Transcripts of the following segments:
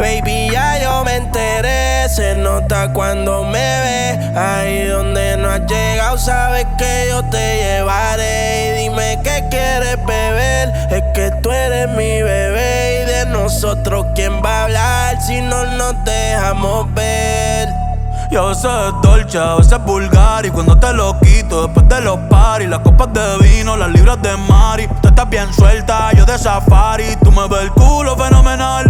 Baby, ya yo me enteré. Se nota cuando me ve. Ahí donde no has llegado, sabes que yo te llevaré. Y dime qué quieres beber. Es que tú eres mi bebé. Y de nosotros, ¿quién va a hablar si no nos dejamos ver? Y a veces es dolce, a veces es vulgar Y cuando te lo quito después de los paris Las copas de vino, las libras de mari Tú estás bien suelta, yo de safari Tú me ves el culo fenomenal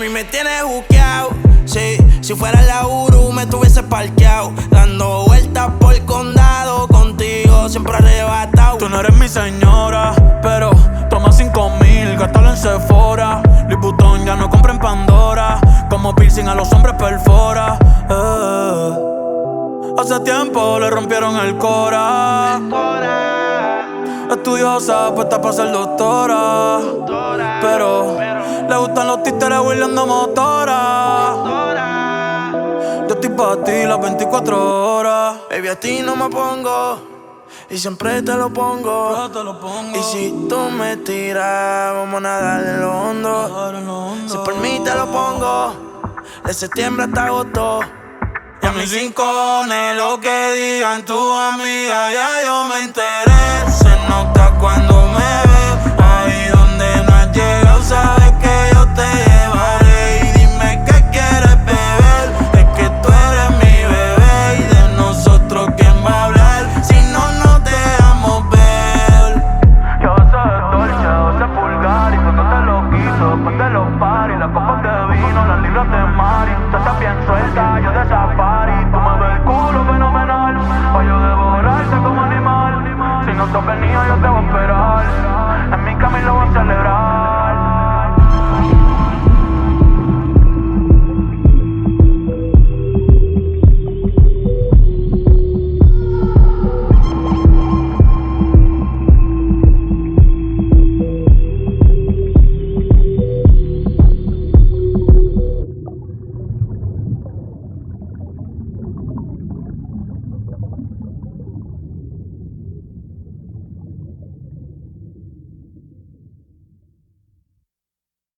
Mami, me tienes buqueado, sí. Si fuera la Uru, me tuviese parqueado, dando vueltas por el condado contigo, siempre arrebatado. Tú no eres mi señora, pero toma cinco mil, gástalo en Sephora. Louis ya no compra en Pandora, como piercing a los hombres perfora. Eh. Hace tiempo le rompieron el cora. Estudiosa, puesta para ser doctora. Pero le gustan los títeres huirleando motora. Yo estoy para ti las 24 horas. Baby, a ti no me pongo. Y siempre te lo pongo. te lo pongo. Y si tú me tiras, vamos a nadar en lo hondo. Si por mí te lo pongo. De septiembre hasta agosto. Mis rincones, lo que digan tu amiga, ya yo me enteré.